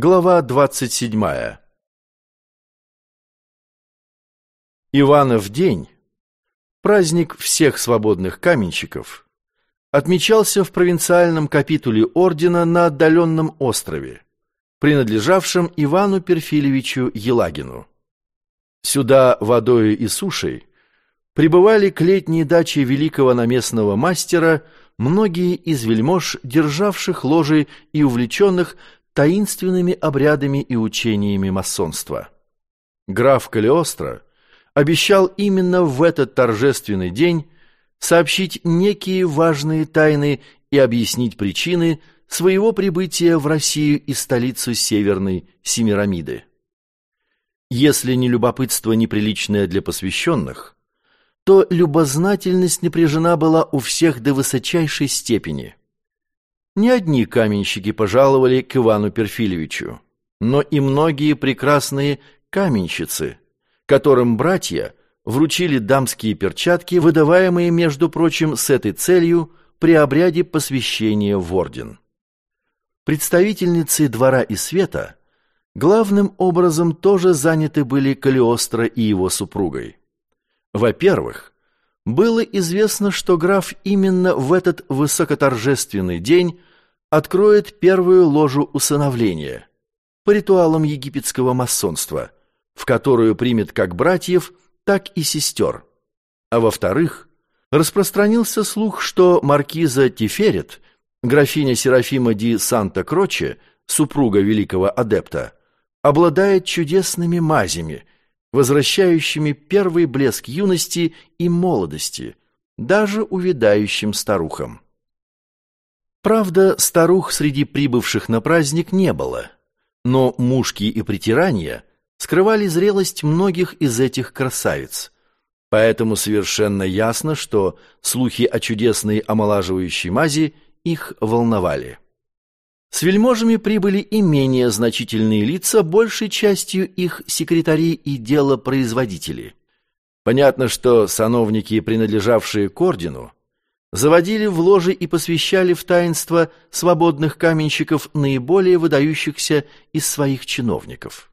Глава двадцать седьмая Иванов день, праздник всех свободных каменщиков, отмечался в провинциальном капитуле ордена на отдаленном острове, принадлежавшем Ивану Перфильевичу Елагину. Сюда водою и сушей прибывали к летней даче великого наместного мастера многие из вельмож, державших ложи и увлеченных таинственными обрядами и учениями масонства. Граф Калиостро обещал именно в этот торжественный день сообщить некие важные тайны и объяснить причины своего прибытия в Россию и столицу Северной Семирамиды. Если не любопытство неприличное для посвященных, то любознательность напряжена была у всех до высочайшей степени. Не одни каменщики пожаловали к Ивану Перфильевичу, но и многие прекрасные каменщицы, которым братья вручили дамские перчатки, выдаваемые, между прочим, с этой целью при обряде посвящения в орден. Представительницы двора и света главным образом тоже заняты были Калиостро и его супругой. Во-первых, было известно, что граф именно в этот высокоторжественный день откроет первую ложу усыновления по ритуалам египетского масонства, в которую примет как братьев, так и сестер. А во-вторых, распространился слух, что маркиза Тиферет, графиня Серафима ди Санта-Кроче, супруга великого адепта, обладает чудесными мазями, возвращающими первый блеск юности и молодости, даже увядающим старухам. Правда, старух среди прибывших на праздник не было, но мушки и притирания скрывали зрелость многих из этих красавиц. Поэтому совершенно ясно, что слухи о чудесной омолаживающей мази их волновали. С вельможами прибыли и менее значительные лица, большей частью их секретари и делопроизводители. Понятно, что сановники, принадлежавшие к ордену, заводили в ложи и посвящали в таинство свободных каменщиков наиболее выдающихся из своих чиновников.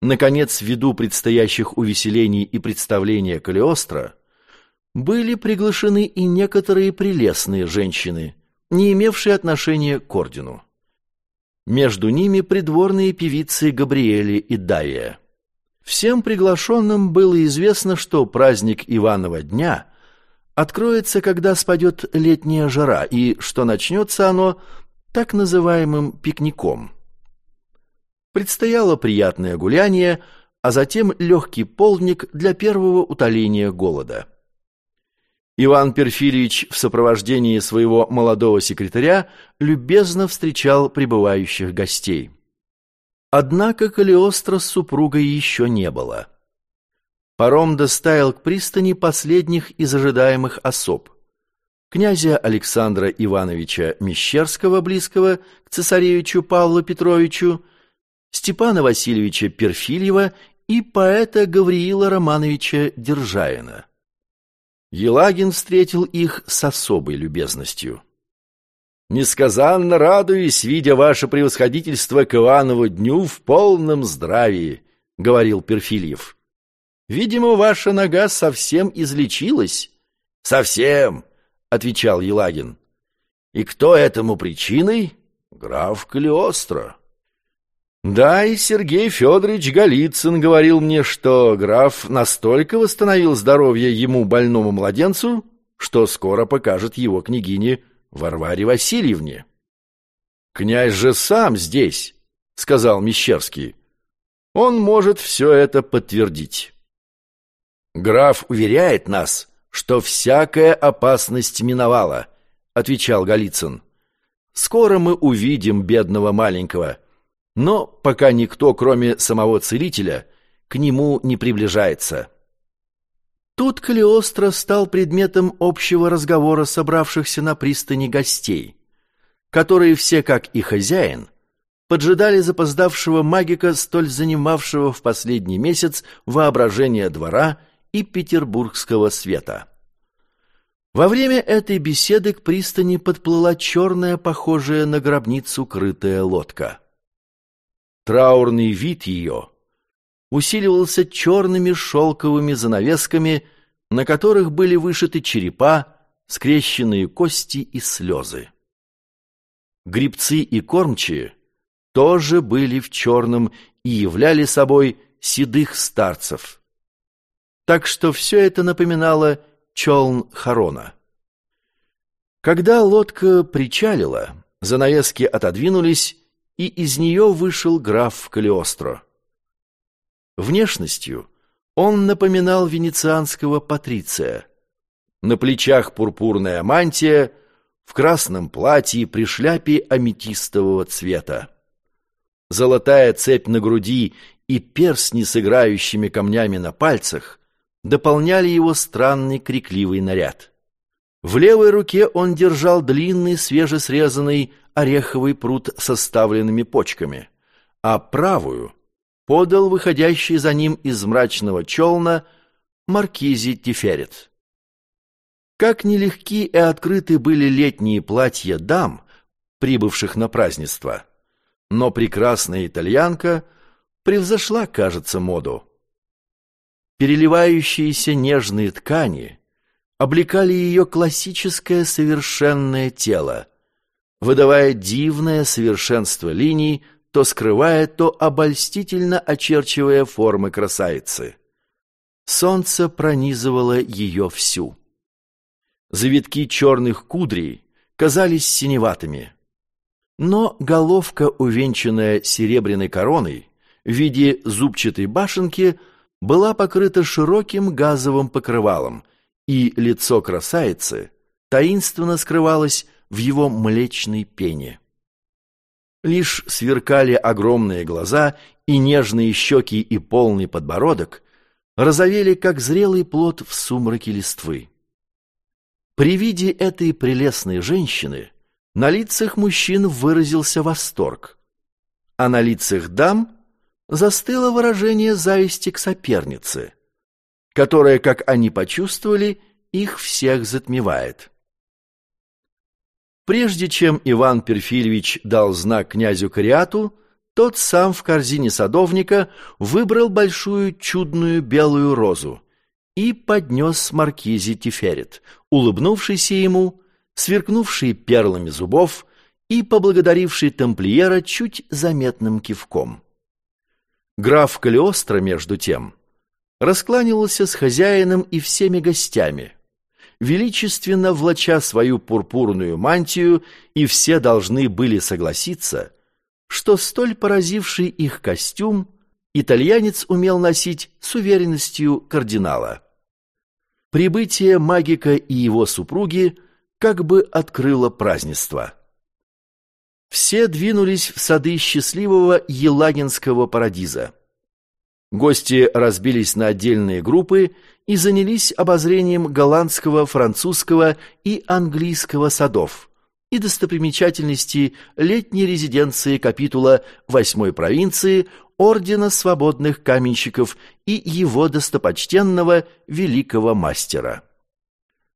Наконец, ввиду предстоящих увеселений и представления Калиостро, были приглашены и некоторые прелестные женщины, не имевшие отношения к ордену. Между ними придворные певицы Габриэли и Дая. Всем приглашенным было известно, что праздник Иванова дня – откроется, когда спадет летняя жара, и что начнется оно так называемым пикником. Предстояло приятное гуляние, а затем легкий полдник для первого утоления голода. Иван Перфильевич в сопровождении своего молодого секретаря любезно встречал прибывающих гостей. Однако Калиостро с супругой еще не было. Паром доставил к пристани последних из ожидаемых особ. Князя Александра Ивановича Мещерского, близкого к цесаревичу Павлу Петровичу, Степана Васильевича Перфильева и поэта Гавриила Романовича Держаина. Елагин встретил их с особой любезностью. «Несказанно радуюсь, видя ваше превосходительство к Иванову дню в полном здравии», — говорил Перфильев. Видимо, ваша нога совсем излечилась. Совсем, отвечал Елагин. И кто этому причиной? Граф Калиостро. Да, и Сергей Федорович Голицын говорил мне, что граф настолько восстановил здоровье ему больному младенцу, что скоро покажет его княгине Варваре Васильевне. «Князь же сам здесь», — сказал Мещерский. «Он может все это подтвердить». «Граф уверяет нас, что всякая опасность миновала», — отвечал Голицын. «Скоро мы увидим бедного маленького, но пока никто, кроме самого целителя, к нему не приближается». Тут Калиостро стал предметом общего разговора собравшихся на пристани гостей, которые все, как и хозяин, поджидали запоздавшего магика, столь занимавшего в последний месяц воображение двора и петербургского света. Во время этой беседы к пристани подплыла черная, похожая на гробницу, крытая лодка. Траурный вид ее усиливался черными шелковыми занавесками, на которых были вышиты черепа, скрещенные кости и слезы. Грибцы и кормчие тоже были в черном и являли собой седых старцев. Так что все это напоминало челн Харона. Когда лодка причалила, занавески отодвинулись, и из нее вышел граф Калиостро. Внешностью он напоминал венецианского патриция. На плечах пурпурная мантия, в красном платье при шляпе аметистового цвета. Золотая цепь на груди и перстни с играющими камнями на пальцах дополняли его странный крикливый наряд. В левой руке он держал длинный свежесрезанный ореховый пруд со ставленными почками, а правую подал выходящий за ним из мрачного челна маркизи Тиферет. Как нелегки и открыты были летние платья дам, прибывших на празднество, но прекрасная итальянка превзошла, кажется, моду. Переливающиеся нежные ткани облекали ее классическое совершенное тело, выдавая дивное совершенство линий, то скрывая, то обольстительно очерчивая формы красавицы. Солнце пронизывало ее всю. Завитки черных кудрей казались синеватыми. Но головка, увенчанная серебряной короной, в виде зубчатой башенки, была покрыта широким газовым покрывалом, и лицо красавицы таинственно скрывалось в его млечной пене. Лишь сверкали огромные глаза, и нежные щеки и полный подбородок розовели, как зрелый плод в сумраке листвы. При виде этой прелестной женщины на лицах мужчин выразился восторг, а на лицах дам застыло выражение зависти к сопернице, которая, как они почувствовали, их всех затмевает. Прежде чем Иван Перфильевич дал знак князю Кариату, тот сам в корзине садовника выбрал большую чудную белую розу и поднес маркизе Тиферет, улыбнувшийся ему, сверкнувший перлами зубов и поблагодаривший тамплиера чуть заметным кивком. Граф Калиостро, между тем, раскланивался с хозяином и всеми гостями – величественно влача свою пурпурную мантию, и все должны были согласиться, что столь поразивший их костюм итальянец умел носить с уверенностью кардинала. Прибытие магика и его супруги как бы открыло празднество. Все двинулись в сады счастливого Елагинского парадиза. Гости разбились на отдельные группы и занялись обозрением голландского, французского и английского садов и достопримечательностей летней резиденции капитула восьмой провинции Ордена Свободных Каменщиков и его достопочтенного великого мастера.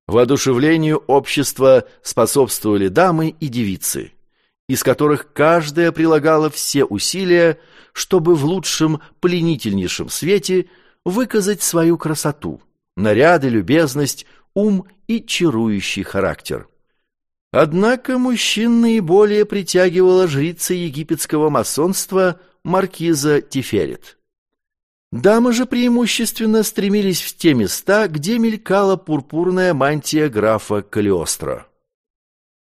Воодушевлению общества способствовали дамы и девицы, из которых каждая прилагала все усилия, чтобы в лучшем, пленительнейшем свете выказать свою красоту, наряды, любезность, ум и чарующий характер. Однако мужчин наиболее притягивала жрица египетского масонства маркиза Тиферет. Дамы же преимущественно стремились в те места, где мелькала пурпурная мантия графа Калиостро.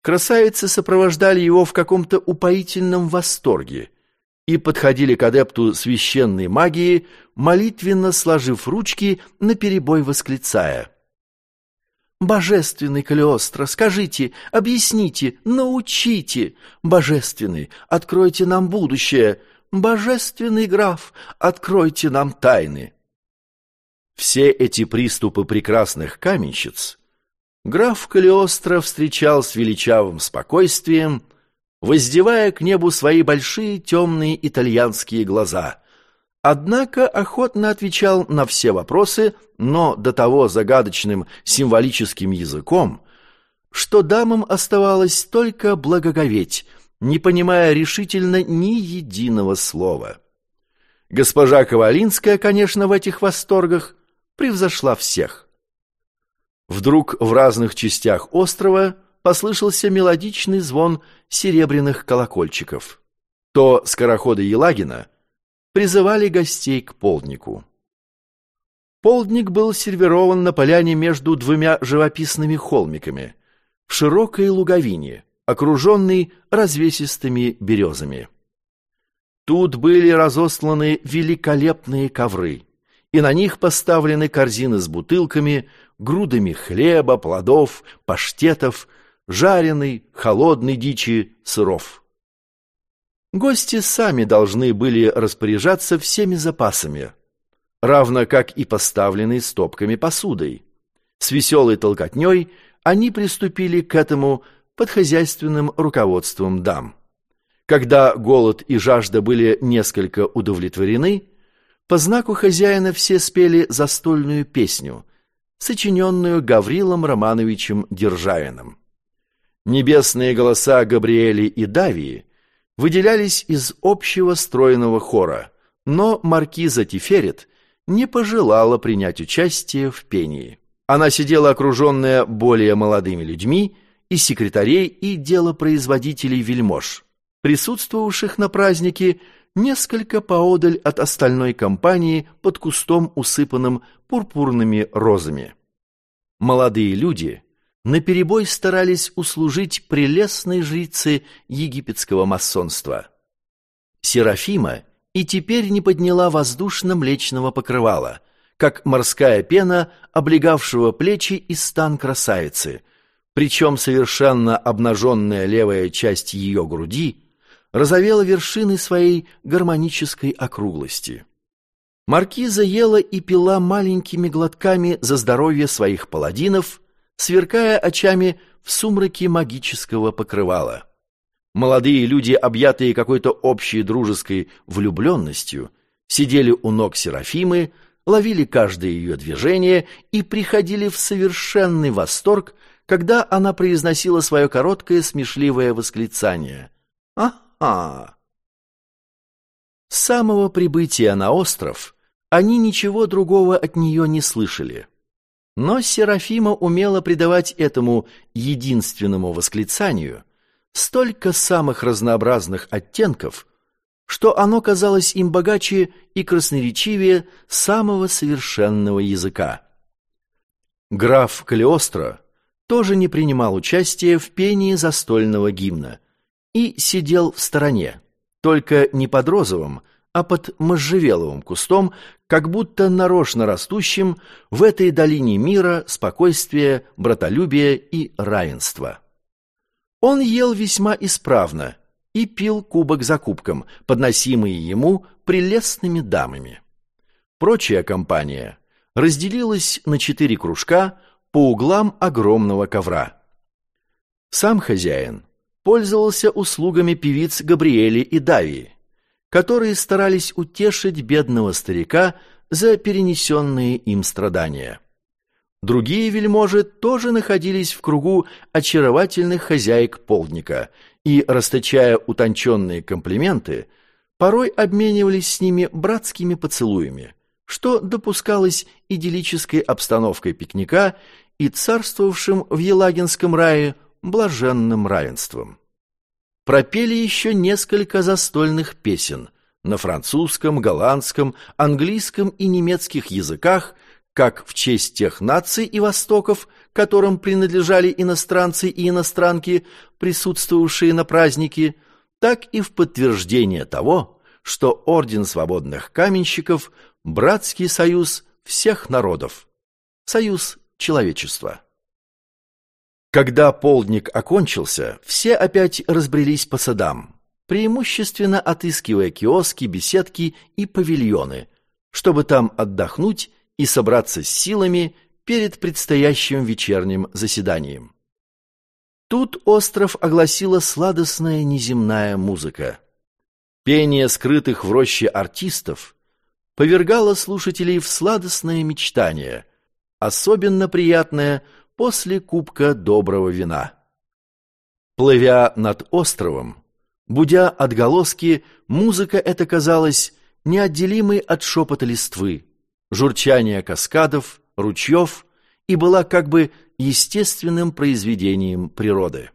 Красавицы сопровождали его в каком-то упоительном восторге и подходили к адепту священной магии, молитвенно сложив ручки, наперебой восклицая. «Божественный Калиостро, скажите, объясните, научите! Божественный, откройте нам будущее! Божественный граф, откройте нам тайны!» Все эти приступы прекрасных каменщиц граф Калиостро встречал с величавым спокойствием, воздевая к небу свои большие темные итальянские глаза. Однако охотно отвечал на все вопросы, но до того загадочным символическим языком, что дамам оставалось только благоговеть не понимая решительно ни единого слова. Госпожа Ковалинская, конечно, в этих восторгах превзошла всех. Вдруг в разных частях острова послышался мелодичный звон серебряных колокольчиков. То скороходы Елагина призывали гостей к полднику. Полдник был сервирован на поляне между двумя живописными холмиками, в широкой луговине, окруженной развесистыми березами. Тут были разосланы великолепные ковры, и на них поставлены корзины с бутылками, грудами хлеба, плодов, паштетов, жареной, холодной дичи, сыров. Гости сами должны были распоряжаться всеми запасами, равно как и поставленной стопками посудой. С веселой толкотней они приступили к этому под хозяйственным руководством дам. Когда голод и жажда были несколько удовлетворены, по знаку хозяина все спели застольную песню, сочиненную Гаврилом Романовичем Державиным. Небесные голоса Габриэли и Давии выделялись из общего стройного хора, но маркиза Тиферет не пожелала принять участие в пении. Она сидела окруженная более молодыми людьми, и секретарей, и делопроизводителей вельмож, присутствовавших на празднике несколько поодаль от остальной компании под кустом, усыпанным пурпурными розами. Молодые люди наперебой старались услужить прелестной жрице египетского масонства. Серафима и теперь не подняла воздушно-млечного покрывала, как морская пена, облегавшего плечи и стан красавицы, причем совершенно обнаженная левая часть ее груди разовела вершины своей гармонической округлости. Маркиза ела и пила маленькими глотками за здоровье своих паладинов, сверкая очами в сумраке магического покрывала. Молодые люди, объятые какой-то общей дружеской влюбленностью, сидели у ног Серафимы, ловили каждое ее движение и приходили в совершенный восторг, когда она произносила свое короткое смешливое восклицание. «Ага!» С самого прибытия на остров они ничего другого от нее не слышали. Но Серафима умела придавать этому единственному восклицанию столько самых разнообразных оттенков, что оно казалось им богаче и красноречивее самого совершенного языка. Граф Калиостро тоже не принимал участия в пении застольного гимна и сидел в стороне, только не под розовым, а под можжевеловым кустом, как будто нарочно растущим в этой долине мира, спокойствия, братолюбия и равенства. Он ел весьма исправно и пил кубок за кубком, подносимые ему прелестными дамами. Прочая компания разделилась на четыре кружка по углам огромного ковра. Сам хозяин пользовался услугами певиц Габриэли и Давии, которые старались утешить бедного старика за перенесенные им страдания. Другие вельможи тоже находились в кругу очаровательных хозяек полдника и, расточая утонченные комплименты, порой обменивались с ними братскими поцелуями, что допускалось идиллической обстановкой пикника и царствовавшим в Елагинском рае блаженным равенством пропели еще несколько застольных песен на французском, голландском, английском и немецких языках, как в честь тех наций и востоков, которым принадлежали иностранцы и иностранки, присутствовавшие на празднике, так и в подтверждение того, что Орден Свободных Каменщиков – братский союз всех народов, союз человечества. Когда полдник окончился, все опять разбрелись по садам, преимущественно отыскивая киоски, беседки и павильоны, чтобы там отдохнуть и собраться с силами перед предстоящим вечерним заседанием. Тут остров огласила сладостная неземная музыка. Пение скрытых в роще артистов повергало слушателей в сладостное мечтание, особенно приятное – после кубка доброго вина. Плывя над островом, Будя отголоски, музыка эта казалась неотделимой от шепота листвы, журчания каскадов, ручьев и была как бы естественным произведением природы.